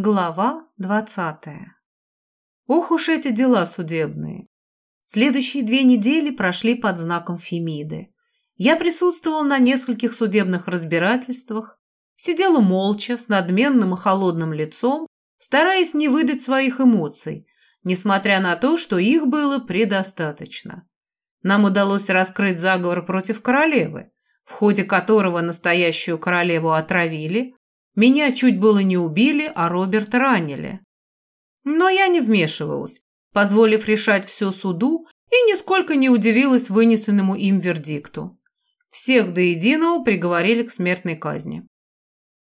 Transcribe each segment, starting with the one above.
Глава двадцатая. Ох уж эти дела судебные. Следующие две недели прошли под знаком Фемиды. Я присутствовал на нескольких судебных разбирательствах, сидела молча, с надменным и холодным лицом, стараясь не выдать своих эмоций, несмотря на то, что их было предостаточно. Нам удалось раскрыть заговор против королевы, в ходе которого настоящую королеву отравили, меня чуть было не убили, а Роберта ранили. Но я не вмешивалась, позволив решать все суду и нисколько не удивилась вынесенному им вердикту. Всех до единого приговорили к смертной казни.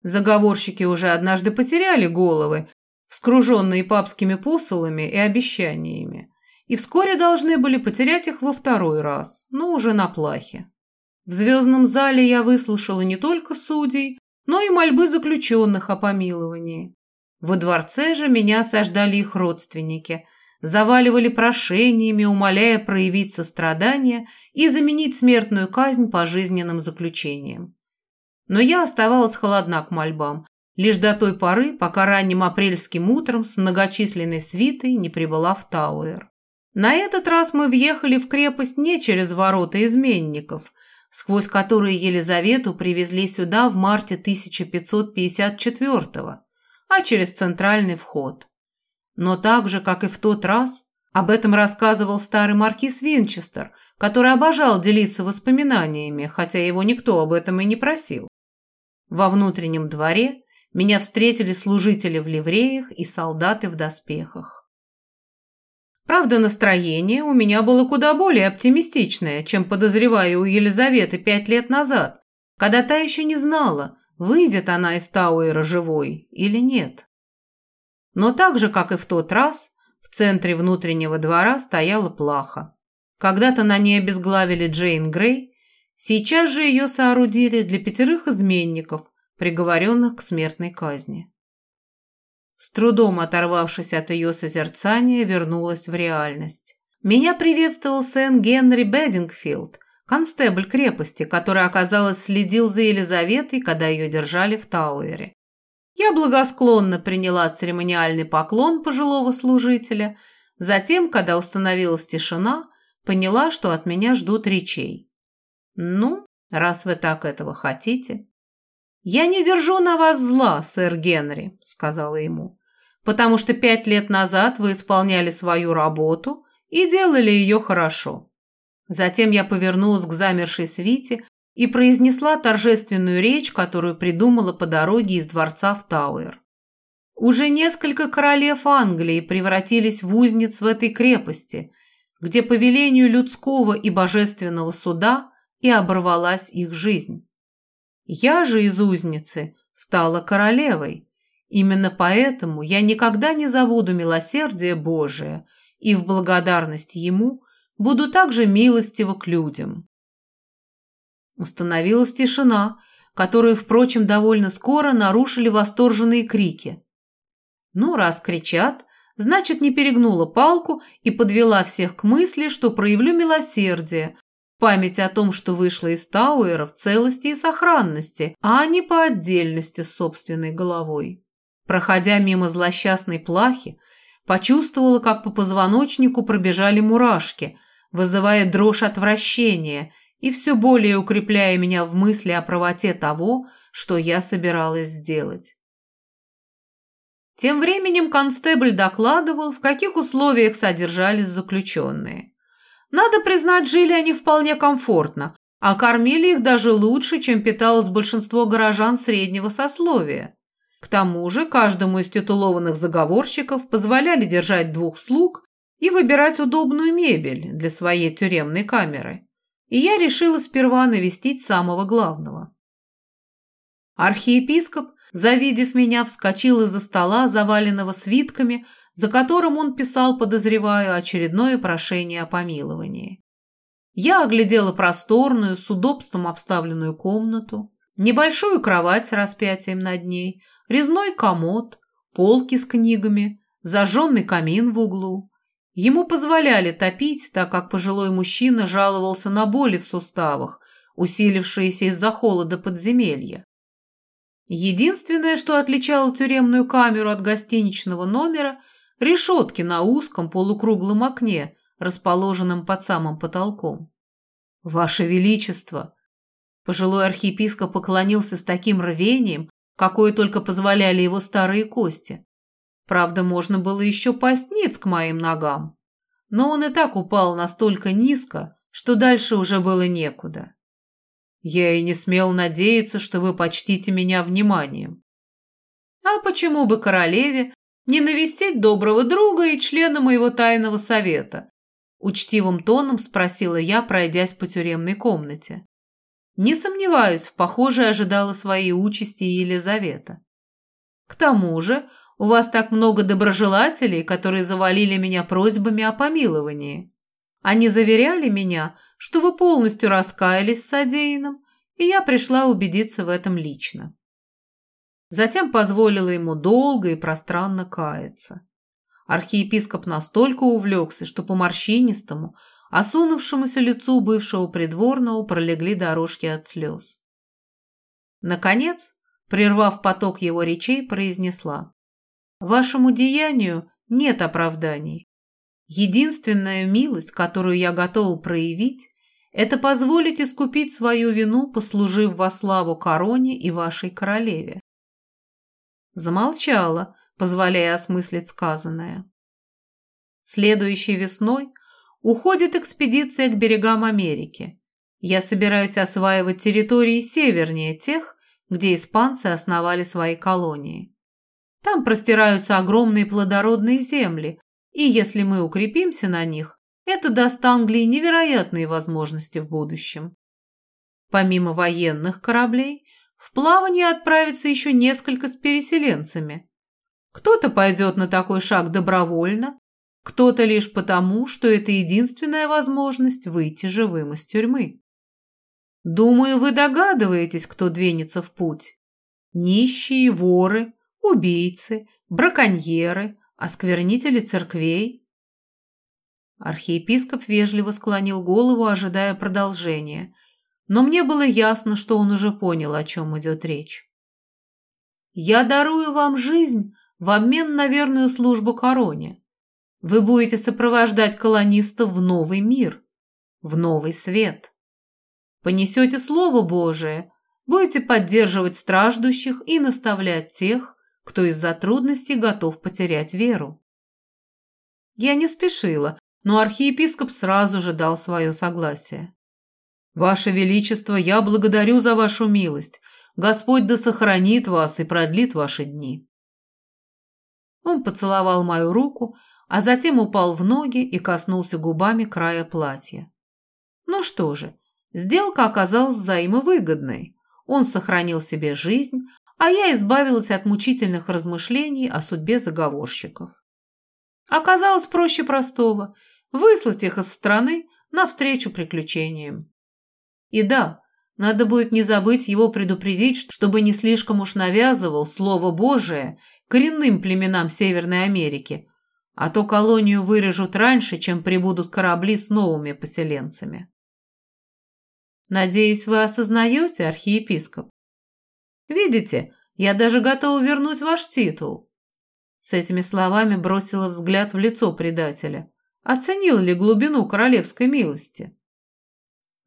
Заговорщики уже однажды потеряли головы, вскруженные папскими посылами и обещаниями, и вскоре должны были потерять их во второй раз, но уже на плахе. В звездном зале я выслушала не только судей, но и мольбы заключенных о помиловании. Во дворце же меня осаждали их родственники, заваливали прошениями, умоляя проявить сострадание и заменить смертную казнь пожизненным заключением. Но я оставалась холодна к мольбам, лишь до той поры, пока ранним апрельским утром с многочисленной свитой не прибыла в Тауэр. На этот раз мы въехали в крепость не через ворота изменников – сквозь которые Елизавету привезли сюда в марте 1554 а через центральный вход. Но так же, как и в тот раз, об этом рассказывал старый маркиз Винчестер, который обожал делиться воспоминаниями, хотя его никто об этом и не просил. Во внутреннем дворе меня встретили служители в ливреях и солдаты в доспехах. Правда, настроение у меня было куда более оптимистичное, чем, подозреваю, у Елизаветы пять лет назад, когда та еще не знала, выйдет она из Тауэра живой или нет. Но так же, как и в тот раз, в центре внутреннего двора стояла плаха. Когда-то на ней обезглавили Джейн Грей, сейчас же ее соорудили для пятерых изменников, приговоренных к смертной казни. С трудом оторвавшись от ее созерцания, вернулась в реальность. Меня приветствовал сын Генри Бедингфилд, констебль крепости, который, оказалось, следил за Елизаветой, когда ее держали в Тауэре. Я благосклонно приняла церемониальный поклон пожилого служителя, затем, когда установилась тишина, поняла, что от меня ждут речей. «Ну, раз вы так этого хотите», «Я не держу на вас зла, сэр Генри», — сказала ему, «потому что пять лет назад вы исполняли свою работу и делали ее хорошо». Затем я повернулась к замершей свите и произнесла торжественную речь, которую придумала по дороге из дворца в Тауэр. Уже несколько королев Англии превратились в узниц в этой крепости, где по велению людского и божественного суда и оборвалась их жизнь. Я же из узницы стала королевой. Именно поэтому я никогда не забуду милосердие Божие и в благодарность Ему буду также милостива к людям. Установилась тишина, которую, впрочем, довольно скоро нарушили восторженные крики. Ну, раз кричат, значит, не перегнула палку и подвела всех к мысли, что проявлю милосердие, Память о том, что вышла из Тауэра в целости и сохранности, а не по отдельности с собственной головой. Проходя мимо злосчастной плахи, почувствовала, как по позвоночнику пробежали мурашки, вызывая дрожь отвращения и все более укрепляя меня в мысли о правоте того, что я собиралась сделать. Тем временем констебль докладывал, в каких условиях содержались заключенные. Надо признать, жили они вполне комфортно, а кормили их даже лучше, чем питалось большинство горожан среднего сословия. К тому же каждому из титулованных заговорщиков позволяли держать двух слуг и выбирать удобную мебель для своей тюремной камеры. И я решила сперва навестить самого главного. Архиепископ, завидев меня, вскочил из-за стола, заваленного свитками, за которым он писал, подозреваю, очередное прошение о помиловании. Я оглядела просторную, с удобством обставленную комнату, небольшую кровать с распятием над ней, резной комод, полки с книгами, зажженный камин в углу. Ему позволяли топить, так как пожилой мужчина жаловался на боли в суставах, усилившиеся из-за холода подземелья. Единственное, что отличало тюремную камеру от гостиничного номера – решетки на узком полукруглом окне, расположенном под самым потолком. «Ваше Величество!» Пожилой архиепископ поклонился с таким рвением, какое только позволяли его старые кости. Правда, можно было еще пасть ниц к моим ногам. Но он и так упал настолько низко, что дальше уже было некуда. Я и не смел надеяться, что вы почтите меня вниманием. А почему бы королеве не навестить доброго друга и члена моего тайного совета? Учтивым тоном спросила я, пройдясь по тюремной комнате. Не сомневаюсь, в похожей ожидала своей участи Елизавета. К тому же у вас так много доброжелателей, которые завалили меня просьбами о помиловании. Они заверяли меня, что вы полностью раскаялись в содеянном, и я пришла убедиться в этом лично. Затем позволила ему долго и пространно каяться. Архиепископ настолько увлекся, что по морщинистому, осунувшемуся лицу бывшего придворного пролегли дорожки от слез. Наконец, прервав поток его речей, произнесла. «Вашему деянию нет оправданий. Единственная милость, которую я готова проявить, это позволить искупить свою вину, послужив во славу короне и вашей королеве. Замолчала, позволяя осмыслить сказанное. Следующей весной уходит экспедиция к берегам Америки. Я собираюсь осваивать территории севернее тех, где испанцы основали свои колонии. Там простираются огромные плодородные земли, и если мы укрепимся на них, это даст Англии невероятные возможности в будущем. Помимо военных кораблей, в плавание отправится еще несколько с переселенцами. Кто-то пойдет на такой шаг добровольно, кто-то лишь потому, что это единственная возможность выйти живым из тюрьмы. Думаю, вы догадываетесь, кто двинется в путь. Нищие, воры, убийцы, браконьеры, осквернители церквей. Архиепископ вежливо склонил голову, ожидая продолжения, но мне было ясно, что он уже понял, о чем идет речь. «Я дарую вам жизнь в обмен на верную службу короне. Вы будете сопровождать колонистов в новый мир, в новый свет. Понесете Слово Божие, будете поддерживать страждущих и наставлять тех, кто из-за трудностей готов потерять веру. Я не спешила, но архиепископ сразу же дал свое согласие. «Ваше Величество, я благодарю за вашу милость. Господь да сохранит вас и продлит ваши дни». Он поцеловал мою руку, а затем упал в ноги и коснулся губами края платья. Ну что же, сделка оказалась взаимовыгодной. Он сохранил себе жизнь, а я избавилась от мучительных размышлений о судьбе заговорщиков. Оказалось проще простого – выслать их из страны навстречу приключениям. И да, надо будет не забыть его предупредить, чтобы не слишком уж навязывал Слово Божие коренным племенам Северной Америки, а то колонию вырежут раньше, чем прибудут корабли с новыми поселенцами. Надеюсь, вы осознаете, архиепископ, Видите, я даже готова вернуть ваш титул». С этими словами бросила взгляд в лицо предателя. Оценил ли глубину королевской милости?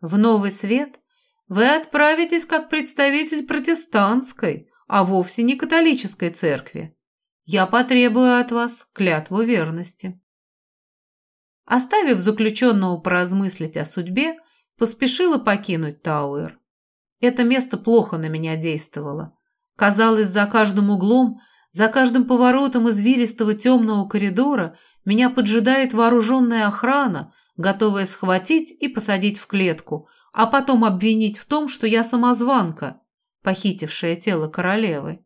В новый свет вы отправитесь как представитель протестантской, а вовсе не католической церкви. Я потребую от вас клятву верности. Оставив заключенного поразмыслить о судьбе, поспешила покинуть Тауэр. Это место плохо на меня действовало. Казалось, за каждым углом, за каждым поворотом извилистого темного коридора меня поджидает вооруженная охрана, готовая схватить и посадить в клетку, а потом обвинить в том, что я самозванка, похитившая тело королевы.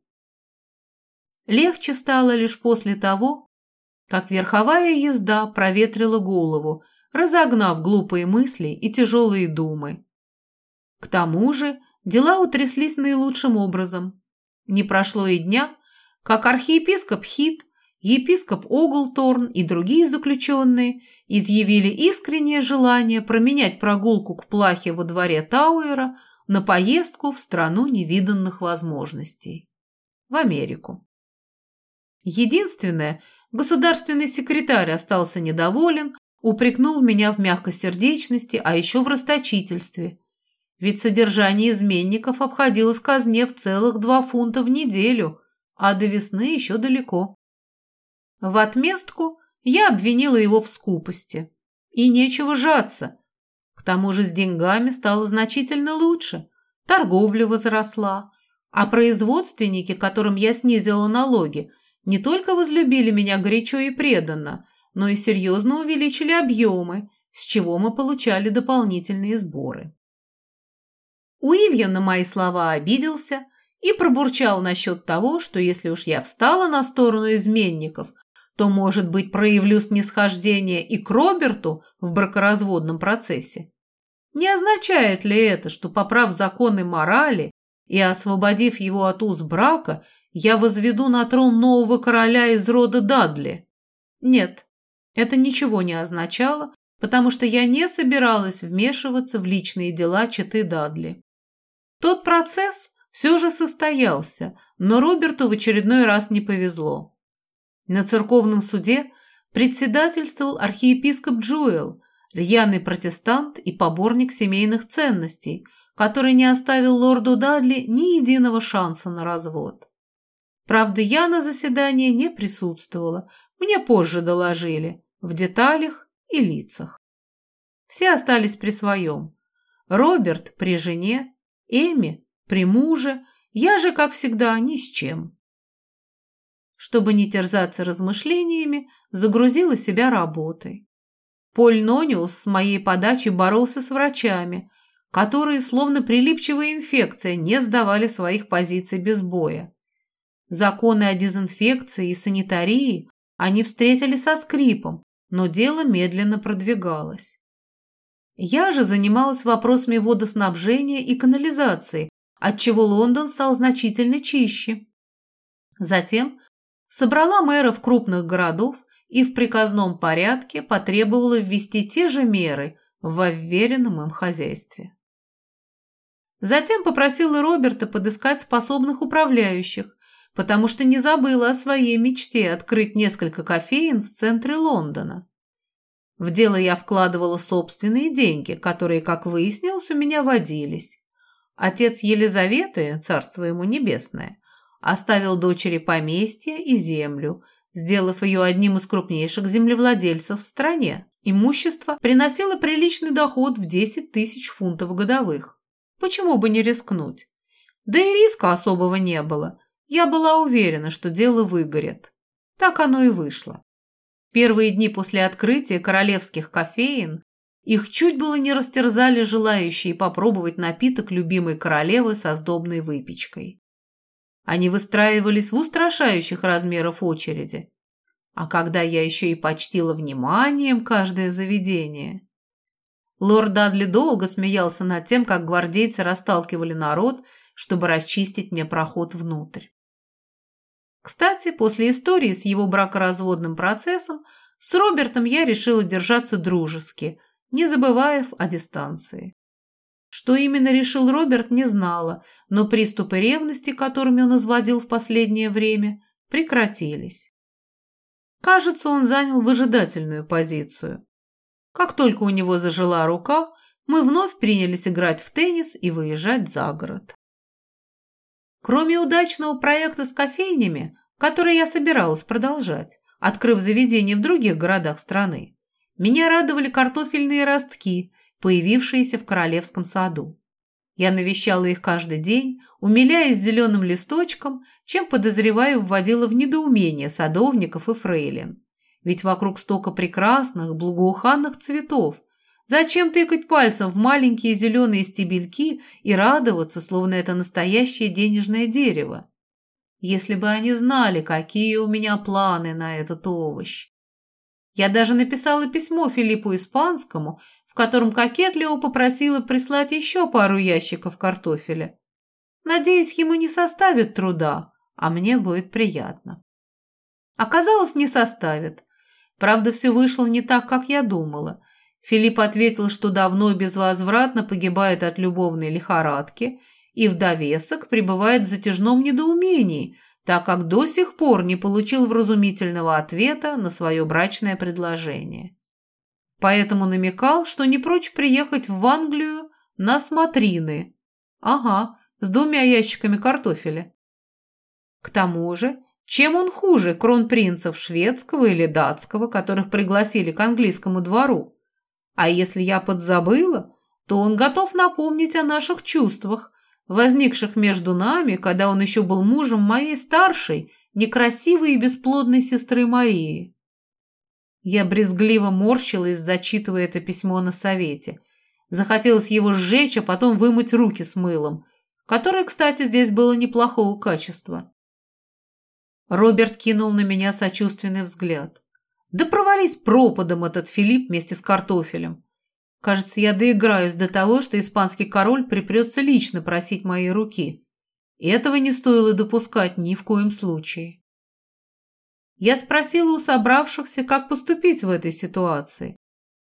Легче стало лишь после того, как верховая езда проветрила голову, разогнав глупые мысли и тяжелые думы. К тому же Дела утряслись наилучшим образом. Не прошло и дня, как архиепископ Хит, епископ Оглторн и другие заключенные изъявили искреннее желание променять прогулку к плахе во дворе Тауэра на поездку в страну невиданных возможностей. в Америку. Единственное, государственный секретарь остался недоволен, упрекнул меня в мягкосердечности, а еще в расточительстве. Ведь содержание изменников обходилось казне в целых два фунта в неделю, а до весны еще далеко. В отместку я обвинила его в скупости. И нечего жаться. К тому же с деньгами стало значительно лучше. Торговля возросла. А производственники, которым я снизила налоги, не только возлюбили меня горячо и преданно, но и серьезно увеличили объемы, с чего мы получали дополнительные сборы. Уильям на мои слова обиделся и пробурчал насчет того, что если уж я встала на сторону изменников, то, может быть, проявлю снисхождение и к Роберту в бракоразводном процессе. Не означает ли это, что, поправ законы морали и освободив его от уз брака, я возведу на трон нового короля из рода Дадли? Нет, это ничего не означало, потому что я не собиралась вмешиваться в личные дела Читы Дадли. Тот процесс все же состоялся, но Роберту в очередной раз не повезло. На церковном суде председательствовал архиепископ Джуэл, рьяный протестант и поборник семейных ценностей, который не оставил лорду Дадли ни единого шанса на развод. Правда, я на заседании не присутствовала, мне позже доложили, в деталях и лицах. Все остались при своем. Роберт при жене, Эми при муже, я же, как всегда, ни с чем чтобы не терзаться размышлениями, загрузила себя работой. Поль Нониус с моей подачи боролся с врачами, которые, словно прилипчивая инфекция, не сдавали своих позиций без боя. Законы о дезинфекции и санитарии они встретили со скрипом, но дело медленно продвигалось. Я же занималась вопросами водоснабжения и канализации, отчего Лондон стал значительно чище. Затем собрала мэров крупных городов и в приказном порядке потребовала ввести те же меры в уверенном им хозяйстве. Затем попросила Роберта подыскать способных управляющих, потому что не забыла о своей мечте открыть несколько кофеин в центре Лондона. В дело я вкладывала собственные деньги, которые, как выяснилось, у меня водились. Отец Елизаветы, царство ему небесное, оставил дочери поместье и землю, сделав ее одним из крупнейших землевладельцев в стране. Имущество приносило приличный доход в 10 тысяч фунтов годовых. Почему бы не рискнуть? Да и риска особого не было. Я была уверена, что дело выгорит. Так оно и вышло. Первые дни после открытия королевских кофеин их чуть было не растерзали желающие попробовать напиток любимой королевы со сдобной выпечкой. Они выстраивались в устрашающих размеров очереди. А когда я еще и почтила вниманием каждое заведение... Лорд Дадли долго смеялся над тем, как гвардейцы расталкивали народ, чтобы расчистить мне проход внутрь. Кстати, после истории с его бракоразводным процессом с Робертом я решила держаться дружески, не забывая о дистанции. Что именно решил Роберт, не знала, но приступы ревности, которыми он изводил в последнее время, прекратились. Кажется, он занял выжидательную позицию. Как только у него зажила рука, мы вновь принялись играть в теннис и выезжать за город. Кроме удачного проекта с кофейнями, который я собиралась продолжать, открыв заведение в других городах страны, меня радовали картофельные ростки, появившиеся в королевском саду. Я навещала их каждый день, умиляясь зеленым листочком, чем, подозреваю, вводила в недоумение садовников и фрейлин. Ведь вокруг стока прекрасных, благоуханных цветов. Зачем тыкать пальцем в маленькие зеленые стебельки и радоваться, словно это настоящее денежное дерево? Если бы они знали, какие у меня планы на этот овощ. Я даже написала письмо Филиппу Испанскому котором кокетливо попросила прислать еще пару ящиков картофеля. Надеюсь, ему не составит труда, а мне будет приятно. Оказалось, не составит. Правда, все вышло не так, как я думала. Филипп ответил, что давно безвозвратно погибает от любовной лихорадки и в довесок пребывает в затяжном недоумении, так как до сих пор не получил вразумительного ответа на свое брачное предложение. Поэтому намекал, что не прочь приехать в Англию на смотрины. Ага, с двумя ящиками картофеля. К тому же, чем он хуже кронпринцев шведского или датского, которых пригласили к английскому двору? А если я подзабыла, то он готов напомнить о наших чувствах, возникших между нами, когда он еще был мужем моей старшей, некрасивой и бесплодной сестры Марии. Я брезгливо морщилась, зачитывая это письмо на совете. Захотелось его сжечь, а потом вымыть руки с мылом, которое, кстати, здесь было неплохого качества. Роберт кинул на меня сочувственный взгляд. «Да провались пропадом этот Филипп вместе с картофелем. Кажется, я доиграюсь до того, что испанский король припрется лично просить моей руки. И этого не стоило допускать ни в коем случае. Я спросила у собравшихся, как поступить в этой ситуации.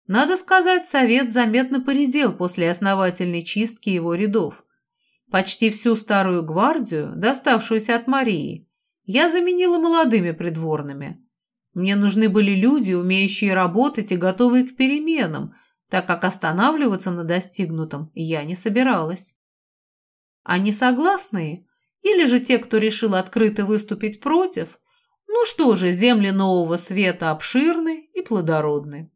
Надо сказать, совет заметно поредел после основательной чистки его рядов. Почти всю старую гвардию, доставшуюся от Марии, я заменила молодыми придворными. Мне нужны были люди, умеющие работать и готовые к переменам, так как останавливаться на достигнутом я не собиралась. А несогласные, или же те, кто решил открыто выступить против, ну что же, земли нового света обширны и плодородны.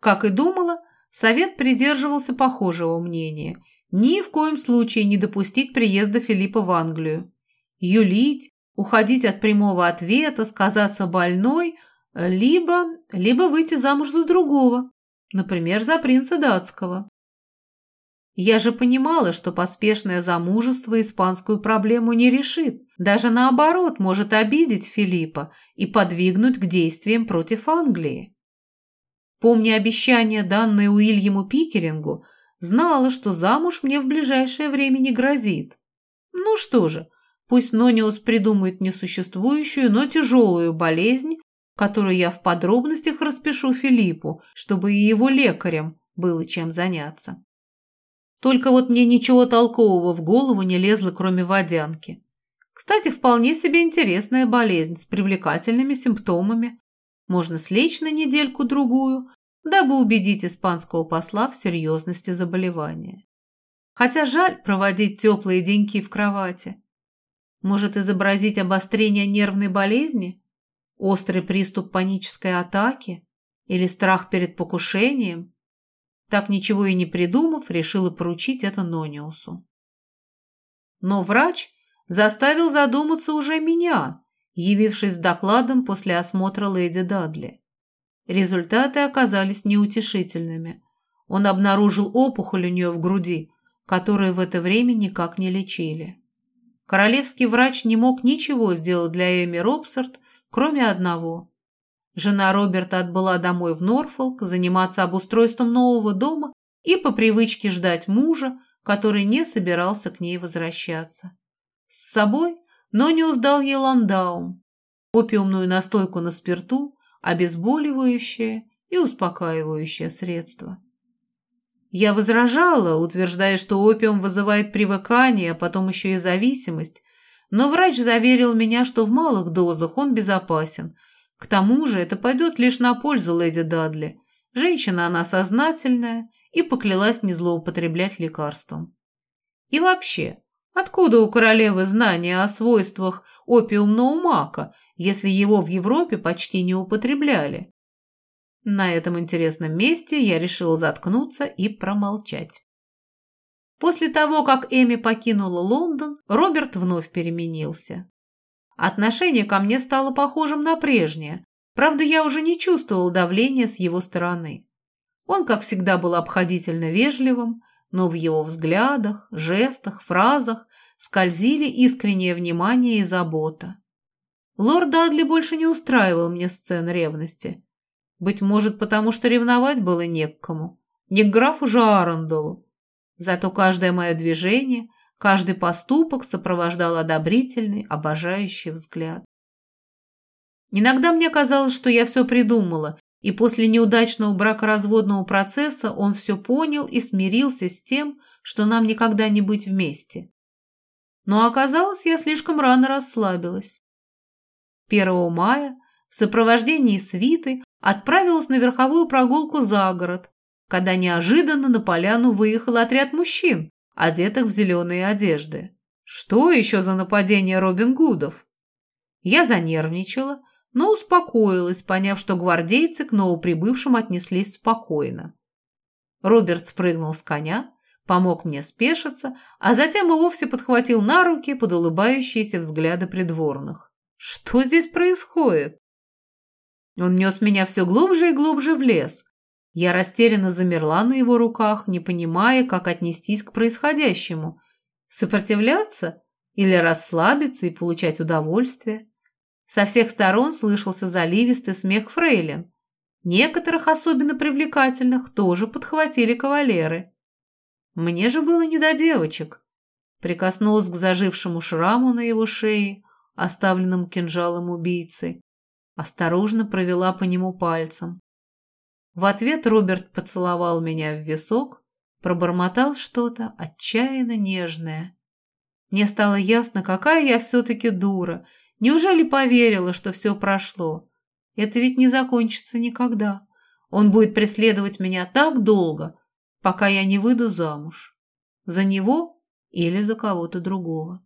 Как и думала, совет придерживался похожего мнения – ни в коем случае не допустить приезда Филиппа в Англию. Юлить, уходить от прямого ответа, сказаться больной – либо, либо выйти замуж за другого, например, за принца датского. Я же понимала, что поспешное замужество испанскую проблему не решит, даже наоборот может обидеть Филиппа и подвигнуть к действиям против Англии. Помня обещание, данное Уильяму Пикерингу, знала, что замуж мне в ближайшее время не грозит. Ну что же, пусть Нониус придумает несуществующую, но тяжелую болезнь, которую я в подробностях распишу Филиппу, чтобы и его лекарям было чем заняться. Только вот мне ничего толкового в голову не лезло, кроме водянки. Кстати, вполне себе интересная болезнь с привлекательными симптомами. Можно слечь на недельку-другую, дабы убедить испанского посла в серьезности заболевания. Хотя жаль проводить теплые деньки в кровати. Может изобразить обострение нервной болезни? Острый приступ панической атаки или страх перед покушением? Так ничего и не придумав, решила поручить это Нониусу. Но врач заставил задуматься уже меня, явившись с докладом после осмотра леди Дадли. Результаты оказались неутешительными. Он обнаружил опухоль у нее в груди, которую в это время никак не лечили. Королевский врач не мог ничего сделать для Эми Робсарт, кроме одного. Жена Роберта отбыла домой в Норфолк заниматься обустройством нового дома и по привычке ждать мужа, который не собирался к ней возвращаться. С собой Нониус дал ей ландаум, опиумную настойку на спирту, обезболивающее и успокаивающее средство. Я возражала, утверждая, что опиум вызывает привыкание, а потом еще и зависимость, но врач заверил меня, что в малых дозах он безопасен. К тому же это пойдет лишь на пользу леди Дадли. Женщина она сознательная и поклялась не злоупотреблять лекарством. И вообще, откуда у королевы знания о свойствах опиумного мака, если его в Европе почти не употребляли? На этом интересном месте я решила заткнуться и промолчать. После того, как Эми покинула Лондон, Роберт вновь переменился. Отношение ко мне стало похожим на прежнее, правда, я уже не чувствовал давления с его стороны. Он, как всегда, был обходительно вежливым, но в его взглядах, жестах, фразах скользили искреннее внимание и забота. Лорд Дадли больше не устраивал мне сцен ревности. Быть может, потому что ревновать было не к кому. Не к графу же Арандолу, Зато каждое мое движение, каждый поступок сопровождал одобрительный, обожающий взгляд. Иногда мне казалось, что я все придумала, и после неудачного бракоразводного процесса он все понял и смирился с тем, что нам никогда не быть вместе. но оказалось, я слишком рано расслабилась. 1 мая в сопровождении свиты отправилась на верховую прогулку за город, когда неожиданно на поляну выехал отряд мужчин, одетых в зеленые одежды. Что еще за нападение Робин Гудов? Я занервничала, но успокоилась, поняв, что гвардейцы к новоприбывшим отнеслись спокойно. Роберт спрыгнул с коня, помог мне спешиться, а затем и вовсе подхватил на руки под улыбающиеся взгляды придворных. Что здесь происходит? Он нес меня все глубже и глубже в лес. Я растерянно замерла на его руках, не понимая, как отнестись к происходящему. Сопротивляться или расслабиться и получать удовольствие? Со всех сторон слышался заливистый смех фрейлин. Некоторых, особенно привлекательных, тоже подхватили кавалеры. Мне же было не до девочек. Прикоснулась к зажившему шраму на его шее, оставленному кинжалом убийцы. Осторожно провела по нему пальцем. В ответ Роберт поцеловал меня в висок, пробормотал что-то отчаянно нежное. Мне стало ясно, какая я все-таки дура – Неужели поверила, что все прошло? Это ведь не закончится никогда. Он будет преследовать меня так долго, пока я не выйду замуж. За него или за кого-то другого.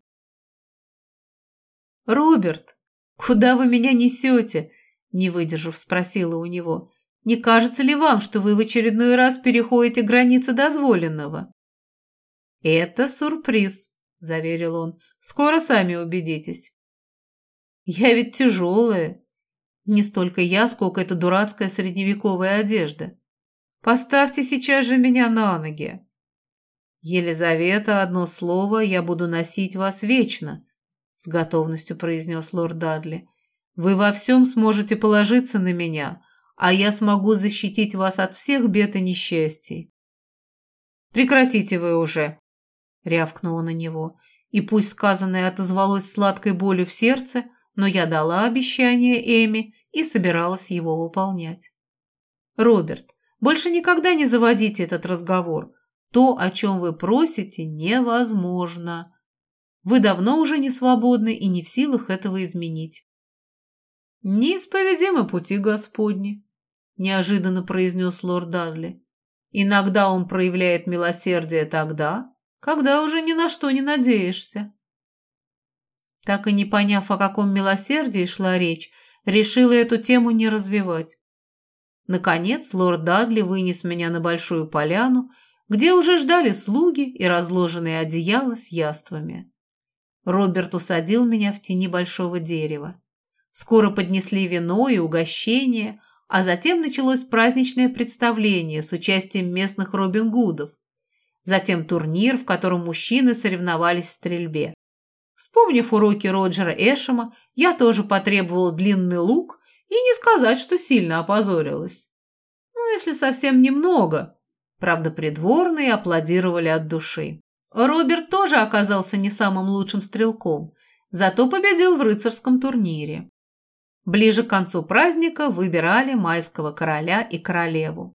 «Роберт, куда вы меня несете?» Не выдержав, спросила у него. «Не кажется ли вам, что вы в очередной раз переходите границы дозволенного?» «Это сюрприз», – заверил он. «Скоро сами убедитесь». Я ведь тяжелая. Не столько я, сколько эта дурацкая средневековая одежда. Поставьте сейчас же меня на ноги. Елизавета, одно слово, я буду носить вас вечно, с готовностью произнес лорд Дадли. Вы во всем сможете положиться на меня, а я смогу защитить вас от всех бед и несчастий. Прекратите вы уже, рявкнула на него, и пусть сказанное отозвалось сладкой болью в сердце, но я дала обещание Эми и собиралась его выполнять. «Роберт, больше никогда не заводите этот разговор. То, о чем вы просите, невозможно. Вы давно уже не свободны и не в силах этого изменить». «Неисповедимы пути Господни», – неожиданно произнес лорд Дадли. «Иногда он проявляет милосердие тогда, когда уже ни на что не надеешься». Так и не поняв, о каком милосердии шла речь, решила эту тему не развивать. Наконец лорд Дадли вынес меня на большую поляну, где уже ждали слуги и разложенные одеяла с яствами. Роберт усадил меня в тени большого дерева. Скоро поднесли вино и угощение, а затем началось праздничное представление с участием местных Робин Гудов. Затем турнир, в котором мужчины соревновались в стрельбе. Вспомнив уроки Роджера Эшема, я тоже потребовала длинный лук и не сказать, что сильно опозорилась. Ну, если совсем немного. Правда, придворные аплодировали от души. Роберт тоже оказался не самым лучшим стрелком, зато победил в рыцарском турнире. Ближе к концу праздника выбирали майского короля и королеву.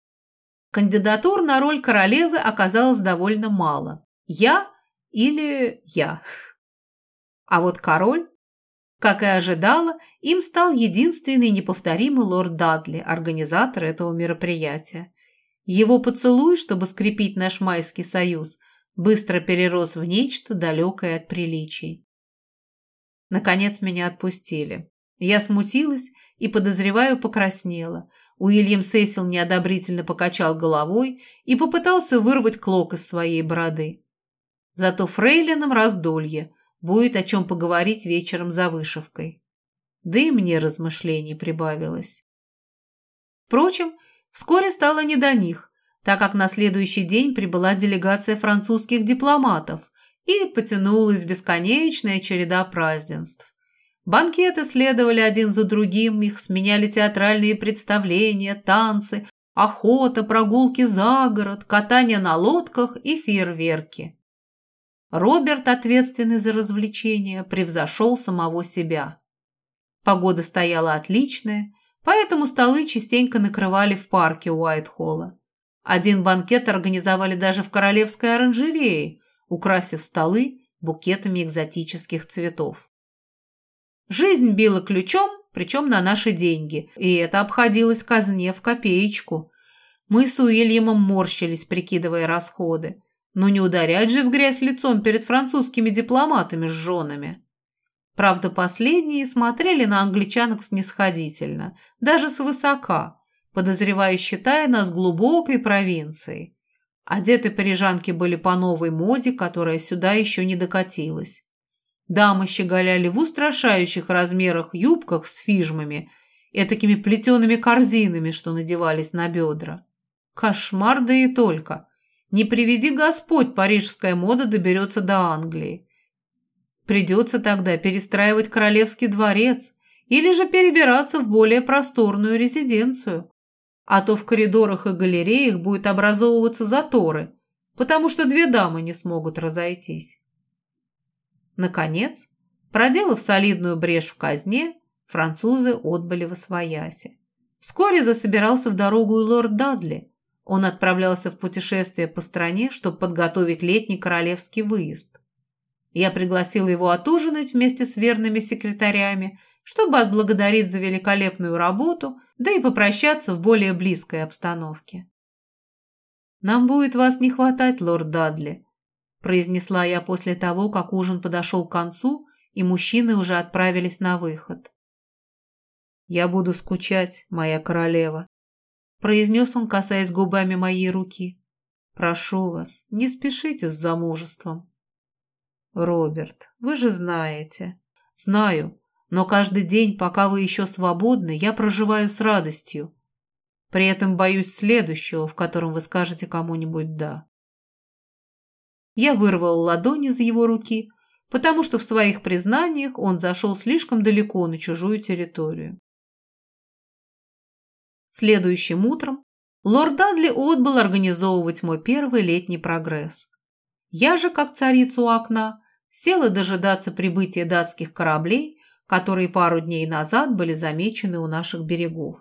Кандидатур на роль королевы оказалось довольно мало. Я или я. А вот король, как и ожидала, им стал единственный неповторимый лорд Дадли, организатор этого мероприятия. Его поцелуй, чтобы скрепить наш майский союз, быстро перерос в нечто далекое от приличий. Наконец меня отпустили. Я смутилась и, подозреваю, покраснела. Уильям Сесил неодобрительно покачал головой и попытался вырвать клок из своей бороды. Зато фрейлином раздолье – Будет о чем поговорить вечером за вышивкой. Да и мне размышлений прибавилось. Впрочем, вскоре стало не до них, так как на следующий день прибыла делегация французских дипломатов и потянулась бесконечная череда празднеств. Банкеты следовали один за другим, их сменяли театральные представления, танцы, охота, прогулки за город, катание на лодках и фейерверки. Роберт, ответственный за развлечения, превзошел самого себя. Погода стояла отличная, поэтому столы частенько накрывали в парке Уайтхолла. Один банкет организовали даже в королевской оранжерее, украсив столы букетами экзотических цветов. Жизнь била ключом, причем на наши деньги, и это обходилось казне в копеечку. Мы с Уильямом морщились, прикидывая расходы. Но не ударять же в грязь лицом перед французскими дипломатами с женами. Правда, последние смотрели на англичанок снисходительно, даже свысока, подозревая, считая нас глубокой провинцией. Одеты парижанки были по новой моде, которая сюда еще не докатилась. Дамы щеголяли в устрашающих размерах юбках с фижмами и такими плетеными корзинами, что надевались на бедра. Кошмар да и только. Не приведи Господь, парижская мода доберется до Англии. Придется тогда перестраивать королевский дворец или же перебираться в более просторную резиденцию. А то в коридорах и галереях будет образовываться заторы, потому что две дамы не смогут разойтись. Наконец, проделав солидную брешь в казне, французы отбыли во свояси. Вскоре засобирался в дорогу и лорд Дадли, он отправлялся в путешествие по стране, чтобы подготовить летний королевский выезд. Я пригласила его отужинать вместе с верными секретарями, чтобы отблагодарить за великолепную работу, да и попрощаться в более близкой обстановке. «Нам будет вас не хватать, лорд Дадли», – произнесла я после того, как ужин подошел к концу, и мужчины уже отправились на выход. «Я буду скучать, моя королева», произнес он, касаясь губами моей руки. «Прошу вас, не спешите с замужеством». «Роберт, вы же знаете». «Знаю, но каждый день, пока вы еще свободны, я проживаю с радостью. При этом боюсь следующего, в котором вы скажете кому-нибудь «да». Я вырвал ладонь из его руки, потому что в своих признаниях он зашел слишком далеко на чужую территорию. Следующим утром лорд Дадли отбыл организовывать мой первый летний прогресс. Я же, как царица у окна, села дожидаться прибытия датских кораблей, которые пару дней назад были замечены у наших берегов.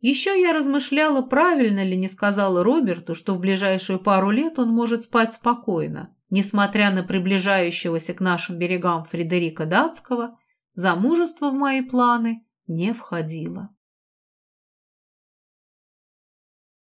Еще я размышляла, правильно ли не сказала Роберту, что в ближайшую пару лет он может спать спокойно. Несмотря на приближающегося к нашим берегам Фредерика Датского, замужество в мои планы не входило.